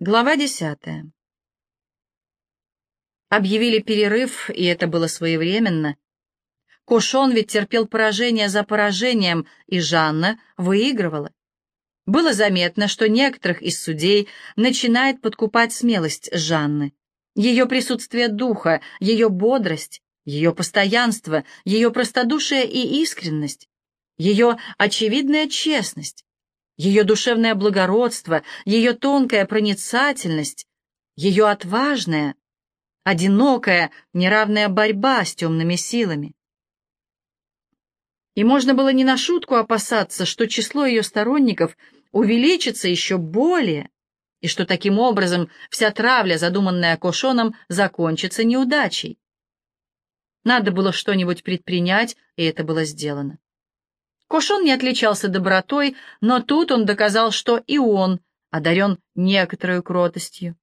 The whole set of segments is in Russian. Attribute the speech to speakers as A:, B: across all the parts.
A: Глава десятая. Объявили перерыв, и это было своевременно. Кошон ведь терпел поражение за поражением, и Жанна выигрывала. Было заметно, что некоторых из судей начинает подкупать смелость Жанны. Ее присутствие духа, ее бодрость, ее постоянство, ее простодушие и искренность, ее очевидная честность ее душевное благородство, ее тонкая проницательность, ее отважная, одинокая, неравная борьба с темными силами. И можно было не на шутку опасаться, что число ее сторонников увеличится еще более, и что таким образом вся травля, задуманная Кошоном, закончится неудачей. Надо было что-нибудь предпринять, и это было сделано. Кошон не отличался добротой, но тут он доказал, что и он одарен некоторой кротостью.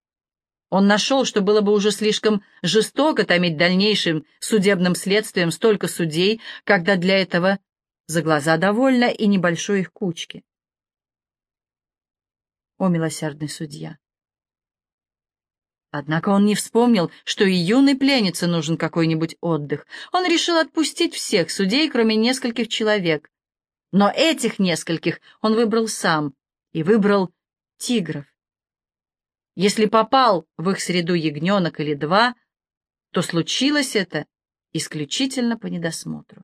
A: Он нашел, что было бы уже слишком жестоко томить дальнейшим судебным следствием столько судей, когда для этого за глаза довольно и небольшой их кучки. О, милосердный судья! Однако он не вспомнил, что и юной пленнице нужен какой-нибудь отдых. Он решил отпустить всех судей, кроме нескольких человек, но этих нескольких он выбрал сам и выбрал тигров. Если попал в их среду ягненок или два, то случилось это исключительно по недосмотру.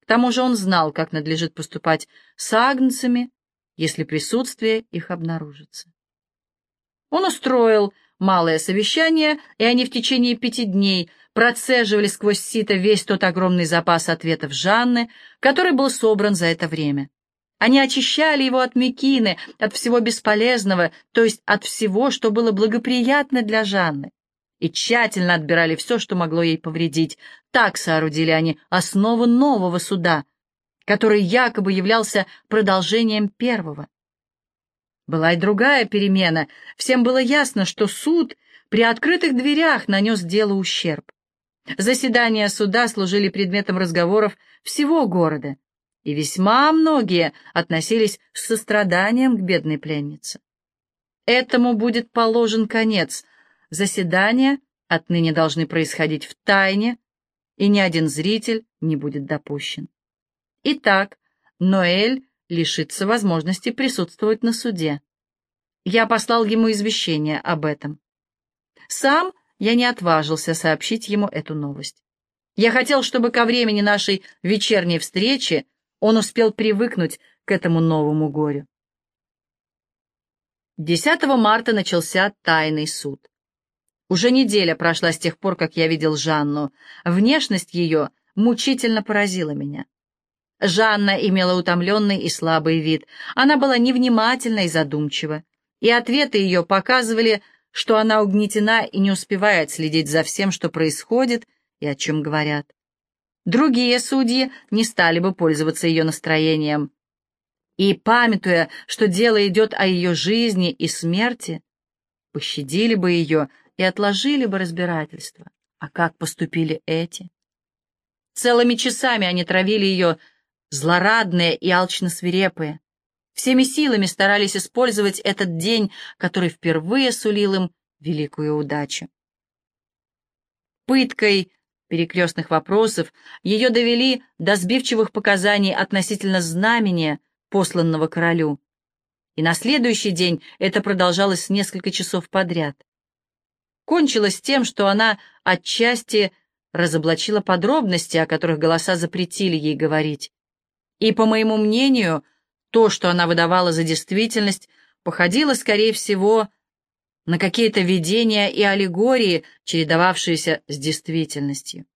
A: К тому же он знал, как надлежит поступать с агнцами, если присутствие их обнаружится. Он устроил малое совещание, и они в течение пяти дней процеживали сквозь сито весь тот огромный запас ответов Жанны, который был собран за это время. Они очищали его от мекины, от всего бесполезного, то есть от всего, что было благоприятно для Жанны, и тщательно отбирали все, что могло ей повредить. Так соорудили они основу нового суда, который якобы являлся продолжением первого. Была и другая перемена. Всем было ясно, что суд при открытых дверях нанес делу ущерб. Заседания суда служили предметом разговоров всего города, и весьма многие относились с состраданием к бедной пленнице. Этому будет положен конец. Заседания отныне должны происходить в тайне, и ни один зритель не будет допущен. Итак, Ноэль лишится возможности присутствовать на суде. Я послал ему извещение об этом. Сам я не отважился сообщить ему эту новость. Я хотел, чтобы ко времени нашей вечерней встречи он успел привыкнуть к этому новому горю. 10 марта начался тайный суд. Уже неделя прошла с тех пор, как я видел Жанну. Внешность ее мучительно поразила меня. Жанна имела утомленный и слабый вид. Она была невнимательна и задумчива, и ответы ее показывали, что она угнетена и не успевает следить за всем, что происходит и о чем говорят. Другие судьи не стали бы пользоваться ее настроением. И, памятуя, что дело идет о ее жизни и смерти, пощадили бы ее и отложили бы разбирательство. А как поступили эти? Целыми часами они травили ее, злорадные и алчно свирепые. Всеми силами старались использовать этот день, который впервые сулил им великую удачу. Пыткой перекрестных вопросов ее довели до сбивчивых показаний относительно знамения, посланного королю. И на следующий день это продолжалось несколько часов подряд. Кончилось тем, что она отчасти разоблачила подробности, о которых голоса запретили ей говорить. И, по моему мнению, то, что она выдавала за действительность, походило, скорее всего, на какие-то видения и аллегории, чередовавшиеся с действительностью.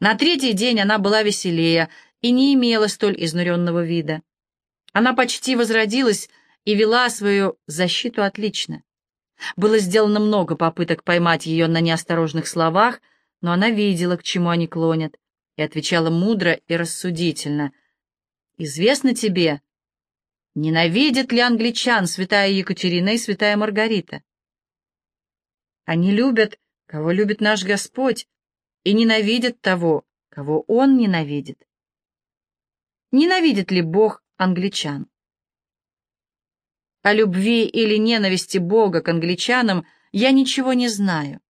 A: На третий день она была веселее и не имела столь изнуренного вида. Она почти возродилась и вела свою защиту отлично. Было сделано много попыток поймать ее на неосторожных словах, но она видела, к чему они клонят, и отвечала мудро и рассудительно, Известно тебе, ненавидят ли англичан святая Екатерина и святая Маргарита? Они любят, кого любит наш Господь, и ненавидят того, кого Он ненавидит. Ненавидит ли Бог англичан? О любви или ненависти Бога к англичанам я ничего не знаю.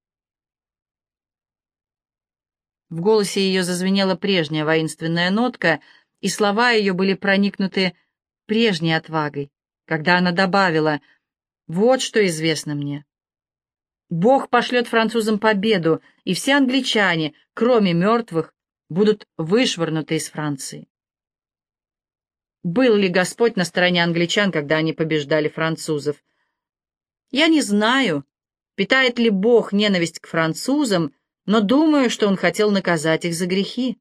A: В голосе ее зазвенела прежняя воинственная нотка, и слова ее были проникнуты прежней отвагой, когда она добавила «Вот что известно мне. Бог пошлет французам победу, и все англичане, кроме мертвых, будут вышвырнуты из Франции. Был ли Господь на стороне англичан, когда они побеждали французов? Я не знаю, питает ли Бог ненависть к французам, но думаю, что Он хотел наказать их за грехи.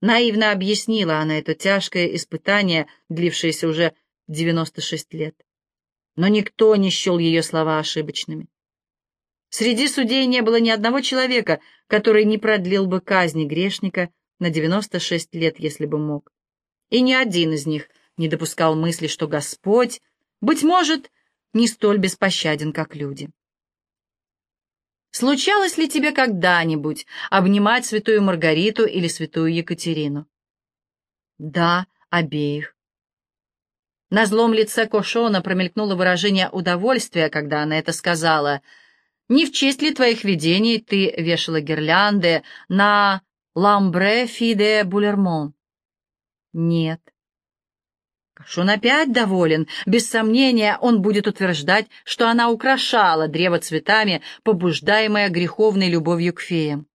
A: Наивно объяснила она это тяжкое испытание, длившееся уже 96 лет. Но никто не счел ее слова ошибочными. Среди судей не было ни одного человека, который не продлил бы казни грешника на 96 лет, если бы мог. И ни один из них не допускал мысли, что Господь, быть может, не столь беспощаден, как люди. Случалось ли тебе когда-нибудь обнимать святую Маргариту или святую Екатерину? Да, обеих. На злом лице Кошона промелькнуло выражение удовольствия, когда она это сказала. «Не в честь ли твоих видений ты вешала гирлянды на ламбре фиде булермон?» «Нет». Кашон опять доволен. Без сомнения, он будет утверждать, что она украшала древо цветами, побуждаемая греховной любовью к феям.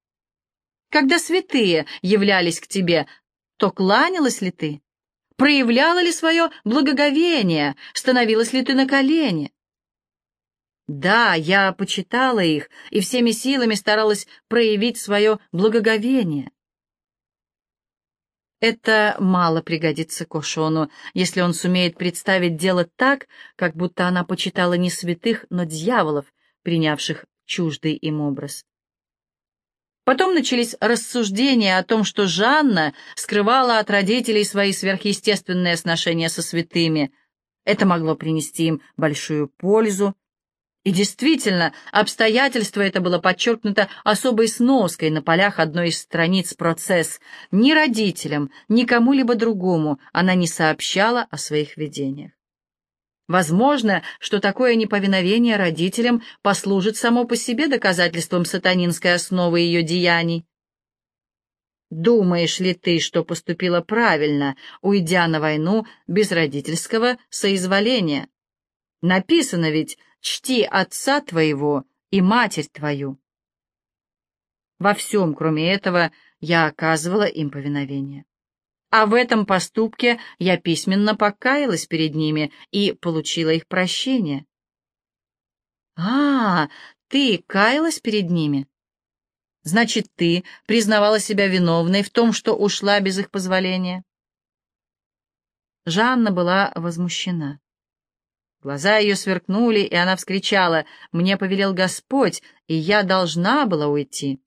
A: Когда святые являлись к тебе, то кланялась ли ты? Проявляла ли свое благоговение? Становилась ли ты на колени? Да, я почитала их и всеми силами старалась проявить свое благоговение. Это мало пригодится Кошону, если он сумеет представить дело так, как будто она почитала не святых, но дьяволов, принявших чуждый им образ. Потом начались рассуждения о том, что Жанна скрывала от родителей свои сверхъестественные сношения со святыми. Это могло принести им большую пользу, и действительно, обстоятельство это было подчеркнуто особой сноской на полях одной из страниц процесс. Ни родителям, ни кому-либо другому она не сообщала о своих видениях. Возможно, что такое неповиновение родителям послужит само по себе доказательством сатанинской основы ее деяний. Думаешь ли ты, что поступила правильно, уйдя на войну без родительского соизволения? Написано ведь чти отца твоего и матерь твою. Во всем, кроме этого, я оказывала им повиновение. А в этом поступке я письменно покаялась перед ними и получила их прощение. А, ты каялась перед ними? Значит, ты признавала себя виновной в том, что ушла без их позволения? Жанна была возмущена. Глаза ее сверкнули, и она вскричала, «Мне повелел Господь, и я должна была уйти.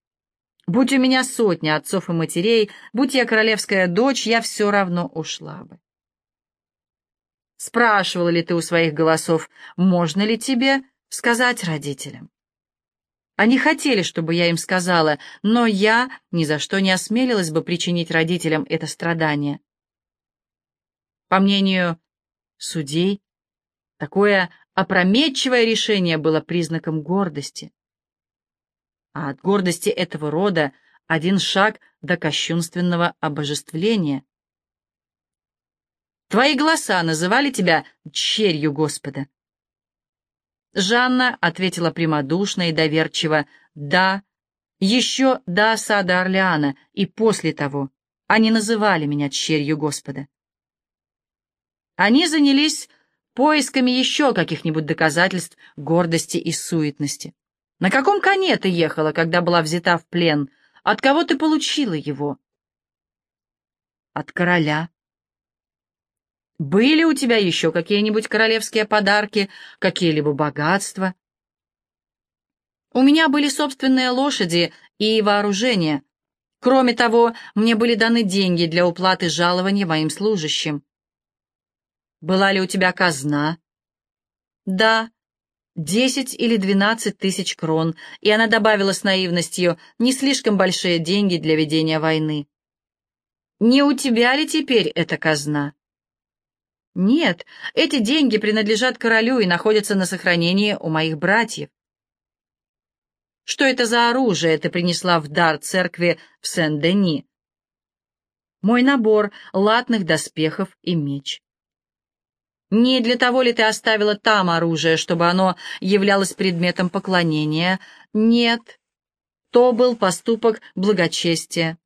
A: Будь у меня сотня отцов и матерей, будь я королевская дочь, я все равно ушла бы». Спрашивала ли ты у своих голосов, можно ли тебе сказать родителям? Они хотели, чтобы я им сказала, но я ни за что не осмелилась бы причинить родителям это страдание. По мнению судей, Такое опрометчивое решение было признаком гордости. А от гордости этого рода один шаг до кощунственного обожествления. Твои голоса называли тебя черью Господа. Жанна ответила прямодушно и доверчиво «Да, еще до осады Орлеана и после того они называли меня черью Господа». Они занялись поисками еще каких-нибудь доказательств гордости и суетности. На каком коне ты ехала, когда была взята в плен? От кого ты получила его? От короля. Были у тебя еще какие-нибудь королевские подарки, какие-либо богатства? У меня были собственные лошади и вооружение. Кроме того, мне были даны деньги для уплаты жалования моим служащим. Была ли у тебя казна? Да, десять или двенадцать тысяч крон, и она добавила с наивностью не слишком большие деньги для ведения войны. Не у тебя ли теперь эта казна? Нет, эти деньги принадлежат королю и находятся на сохранении у моих братьев. Что это за оружие ты принесла в дар церкви в Сен-Дени? Мой набор латных доспехов и меч. Не для того ли ты оставила там оружие, чтобы оно являлось предметом поклонения? Нет, то был поступок благочестия.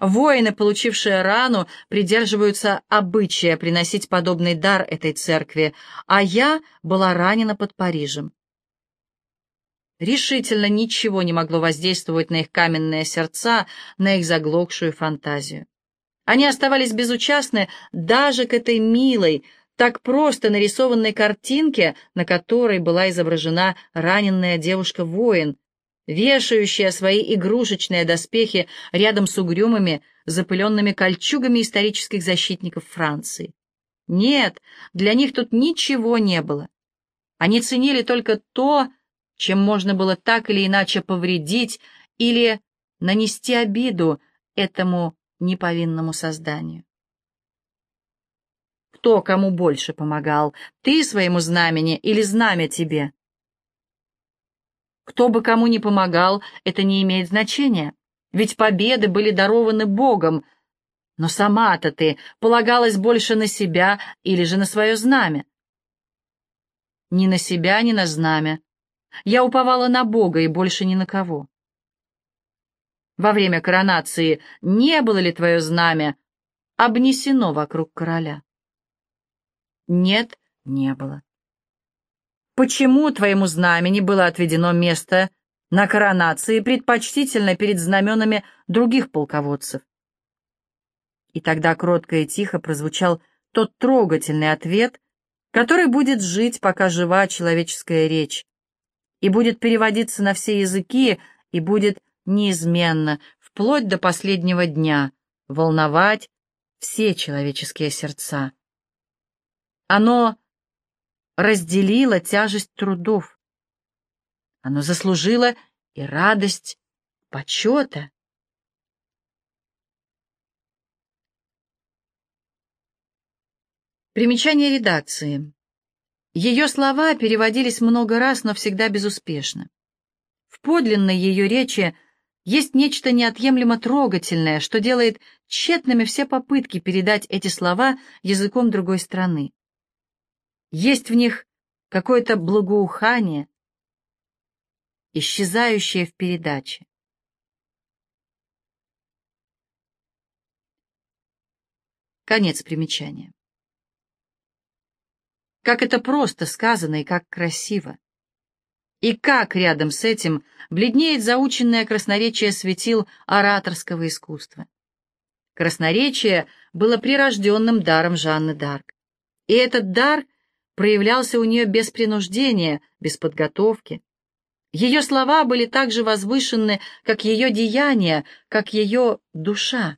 A: Воины, получившие рану, придерживаются обычая приносить подобный дар этой церкви, а я была ранена под Парижем. Решительно ничего не могло воздействовать на их каменные сердца, на их заглохшую фантазию. Они оставались безучастны даже к этой милой, так просто нарисованной картинке, на которой была изображена раненная девушка-воин, вешающая свои игрушечные доспехи рядом с угрюмыми, запыленными кольчугами исторических защитников Франции. Нет, для них тут ничего не было. Они ценили только то, чем можно было так или иначе повредить или нанести обиду этому неповинному созданию. Кто кому больше помогал, ты своему знамени или знамя тебе? Кто бы кому ни помогал, это не имеет значения, ведь победы были дарованы Богом, но сама-то ты полагалась больше на себя или же на свое знамя? Ни на себя, ни на знамя. Я уповала на Бога и больше ни на кого. Во время коронации не было ли твое знамя обнесено вокруг короля? Нет, не было. Почему твоему знамени было отведено место на коронации предпочтительно перед знаменами других полководцев? И тогда кротко и тихо прозвучал тот трогательный ответ, который будет жить, пока жива человеческая речь, и будет переводиться на все языки, и будет неизменно, вплоть до последнего дня, волновать все человеческие сердца. Оно разделило тяжесть трудов. Оно заслужило и радость почета. Примечание редакции. Ее слова переводились много раз, но всегда безуспешно. В подлинной ее речи есть нечто неотъемлемо трогательное, что делает тщетными все попытки передать эти слова языком другой страны. Есть в них какое-то благоухание, исчезающее в передаче. Конец примечания. Как это просто сказано и как красиво. И как рядом с этим бледнеет заученное красноречие светил ораторского искусства. Красноречие было прирожденным даром Жанны Дарк. И этот дар проявлялся у нее без принуждения, без подготовки. Ее слова были так же возвышенны, как ее деяния, как ее душа.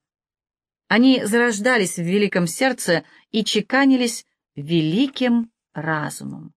A: Они зарождались в великом сердце и чеканились великим разумом.